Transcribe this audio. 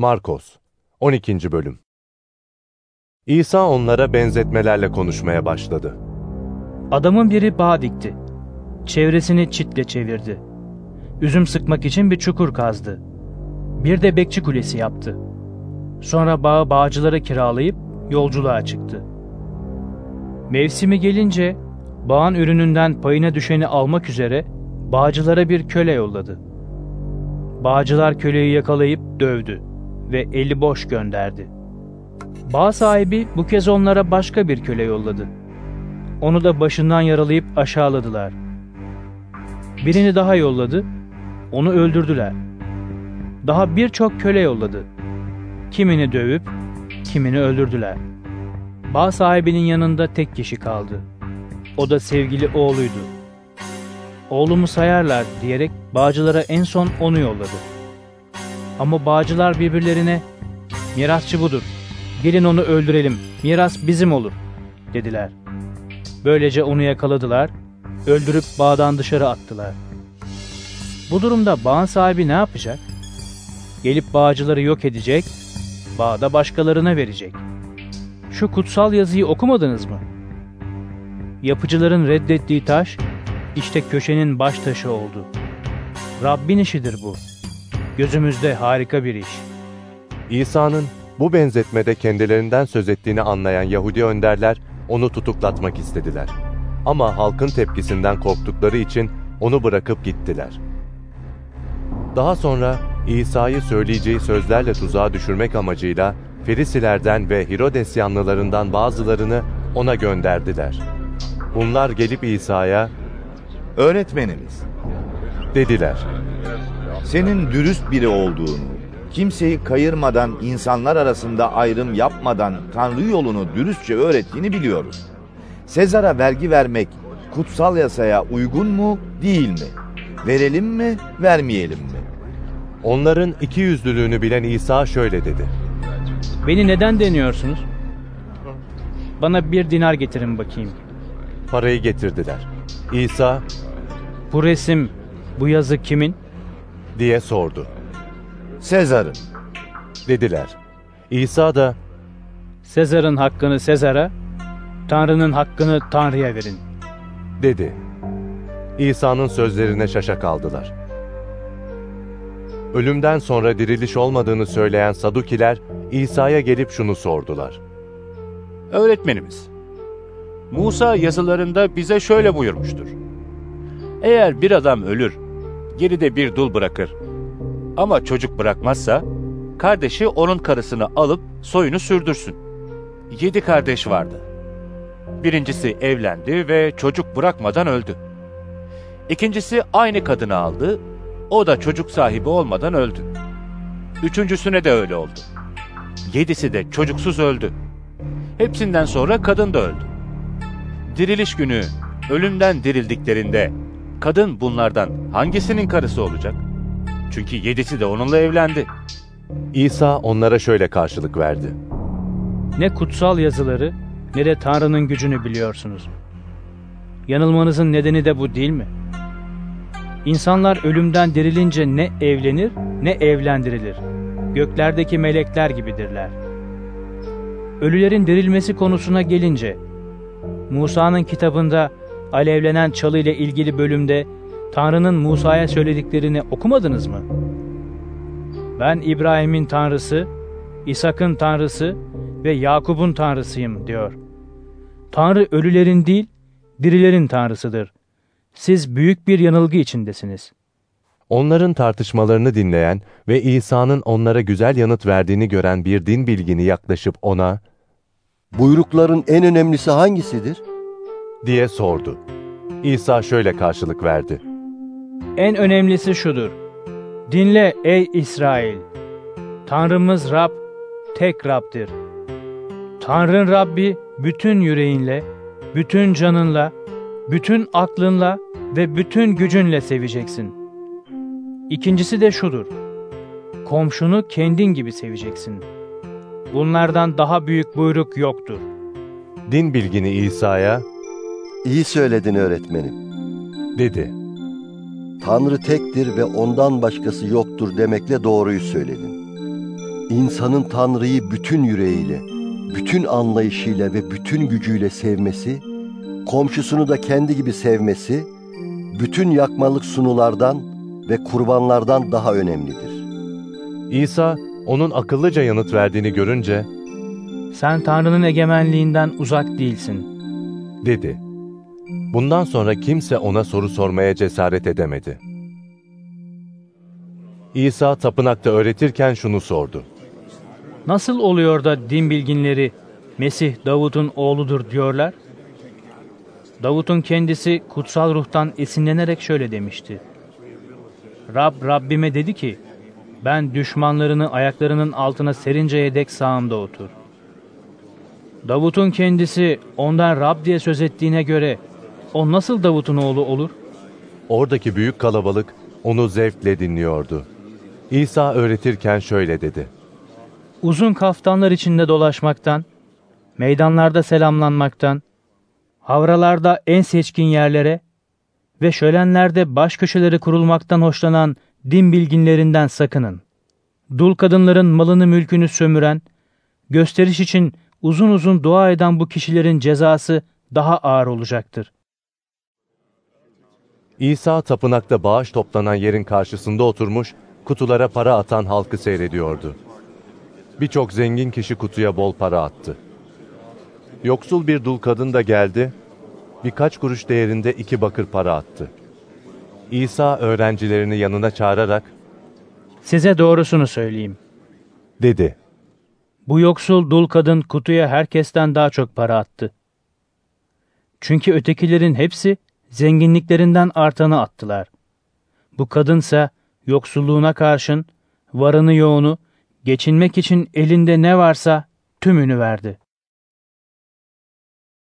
Markos 12. Bölüm İsa onlara benzetmelerle konuşmaya başladı. Adamın biri bağ dikti. Çevresini çitle çevirdi. Üzüm sıkmak için bir çukur kazdı. Bir de bekçi kulesi yaptı. Sonra bağı bağcılara kiralayıp yolculuğa çıktı. Mevsimi gelince bağın ürününden payına düşeni almak üzere bağcılara bir köle yolladı. Bağcılar köleyi yakalayıp dövdü ve eli boş gönderdi. Bağ sahibi bu kez onlara başka bir köle yolladı. Onu da başından yaralayıp aşağıladılar. Birini daha yolladı, onu öldürdüler. Daha birçok köle yolladı. Kimini dövüp, kimini öldürdüler. Bağ sahibinin yanında tek kişi kaldı. O da sevgili oğluydu. Oğlumu sayarlar diyerek bağcılara en son onu yolladı. Ama bağcılar birbirlerine mirasçı budur. Gelin onu öldürelim. Miras bizim olur dediler. Böylece onu yakaladılar, öldürüp bağdan dışarı attılar. Bu durumda bağın sahibi ne yapacak? Gelip bağcıları yok edecek, bağda başkalarına verecek. Şu kutsal yazıyı okumadınız mı? Yapıcıların reddettiği taş, işte köşenin baş taşı oldu. Rabbin işidir bu. Gözümüzde harika bir iş. İsa'nın bu benzetmede kendilerinden söz ettiğini anlayan Yahudi önderler onu tutuklatmak istediler. Ama halkın tepkisinden korktukları için onu bırakıp gittiler. Daha sonra İsa'yı söyleyeceği sözlerle tuzağa düşürmek amacıyla Ferisilerden ve Hirodes yanlılarından bazılarını ona gönderdiler. Bunlar gelip İsa'ya Öğretmenimiz, dediler. Senin dürüst biri olduğunu, kimseyi kayırmadan, insanlar arasında ayrım yapmadan Tanrı yolunu dürüstçe öğrettiğini biliyoruz. Sezar'a vergi vermek kutsal yasaya uygun mu, değil mi? Verelim mi, vermeyelim mi? Onların iki yüzlülüğünü bilen İsa şöyle dedi. Beni neden deniyorsunuz? Bana bir dinar getirin bakayım. Parayı getirdiler. İsa Bu resim, bu yazı kimin? Diye sordu. Sezar'ın. Dediler. İsa da Sezar'ın hakkını Sezar'a, Tanrı'nın hakkını Tanrı'ya verin. dedi. İsa'nın sözlerine şaşa kaldılar. Ölümden sonra diriliş olmadığını söyleyen Sadukiler İsa'ya gelip şunu sordular. Öğretmenimiz, Musa yazılarında bize şöyle buyurmuştur. Eğer bir adam ölür, geride bir dul bırakır ama çocuk bırakmazsa, kardeşi onun karısını alıp soyunu sürdürsün. Yedi kardeş vardı. Birincisi evlendi ve çocuk bırakmadan öldü. İkincisi aynı kadını aldı, o da çocuk sahibi olmadan öldü. Üçüncüsüne de öyle oldu. Yedisi de çocuksuz öldü. Hepsinden sonra kadın da öldü. Diriliş günü ölümden dirildiklerinde kadın bunlardan hangisinin karısı olacak? Çünkü yedisi de onunla evlendi. İsa onlara şöyle karşılık verdi. Ne kutsal yazıları ne de Tanrı'nın gücünü biliyorsunuz. Yanılmanızın nedeni de bu değil mi? İnsanlar ölümden dirilince ne evlenir ne evlendirilir. Göklerdeki melekler gibidirler. Ölülerin dirilmesi konusuna gelince, Musa'nın kitabında alevlenen çalı ile ilgili bölümde Tanrı'nın Musa'ya söylediklerini okumadınız mı? Ben İbrahim'in Tanrısı, İshak'ın Tanrısı ve Yakup'un Tanrısıyım diyor. Tanrı ölülerin değil, dirilerin Tanrısıdır. Siz büyük bir yanılgı içindesiniz. Onların tartışmalarını dinleyen ve İsa'nın onlara güzel yanıt verdiğini gören bir din bilgini yaklaşıp ona Buyrukların en önemlisi hangisidir? Diye sordu. İsa şöyle karşılık verdi. En önemlisi şudur. Dinle ey İsrail. Tanrımız Rab, tek Rab'dir. Tanrın Rabbi bütün yüreğinle, bütün canınla, bütün aklınla ve bütün gücünle seveceksin. İkincisi de şudur. Komşunu kendin gibi seveceksin. Bunlardan daha büyük buyruk yoktur. Din bilgini İsa'ya İyi söyledin öğretmenim. dedi. Tanrı tektir ve ondan başkası yoktur demekle doğruyu söyledin. insanın Tanrı'yı bütün yüreğiyle, bütün anlayışıyla ve bütün gücüyle sevmesi, komşusunu da kendi gibi sevmesi, bütün yakmalık sunulardan ve kurbanlardan daha önemlidir. İsa onun akıllıca yanıt verdiğini görünce Sen Tanrı'nın egemenliğinden uzak değilsin. dedi. Bundan sonra kimse ona soru sormaya cesaret edemedi. İsa tapınakta öğretirken şunu sordu. Nasıl oluyor da din bilginleri Mesih Davut'un oğludur diyorlar? Davut'un kendisi kutsal ruhtan esinlenerek şöyle demişti. Rab Rabbime dedi ki, ben düşmanlarını ayaklarının altına serinceye dek sağımda otur. Davut'un kendisi ondan Rab diye söz ettiğine göre o nasıl Davut'un oğlu olur? Oradaki büyük kalabalık onu zevkle dinliyordu. İsa öğretirken şöyle dedi. Uzun kaftanlar içinde dolaşmaktan, meydanlarda selamlanmaktan, havralarda en seçkin yerlere ve şölenlerde baş köşeleri kurulmaktan hoşlanan din bilginlerinden sakının. Dul kadınların malını mülkünü sömüren, gösteriş için uzun uzun dua eden bu kişilerin cezası daha ağır olacaktır. İsa tapınakta bağış toplanan yerin karşısında oturmuş, kutulara para atan halkı seyrediyordu. Birçok zengin kişi kutuya bol para attı. Yoksul bir dul kadın da geldi, birkaç kuruş değerinde iki bakır para attı. İsa öğrencilerini yanına çağırarak, Size doğrusunu söyleyeyim. dedi. Bu yoksul dul kadın kutuya herkesten daha çok para attı. Çünkü ötekilerin hepsi zenginliklerinden artanı attılar. Bu kadınsa yoksulluğuna karşın varını yoğunu geçinmek için elinde ne varsa tümünü verdi.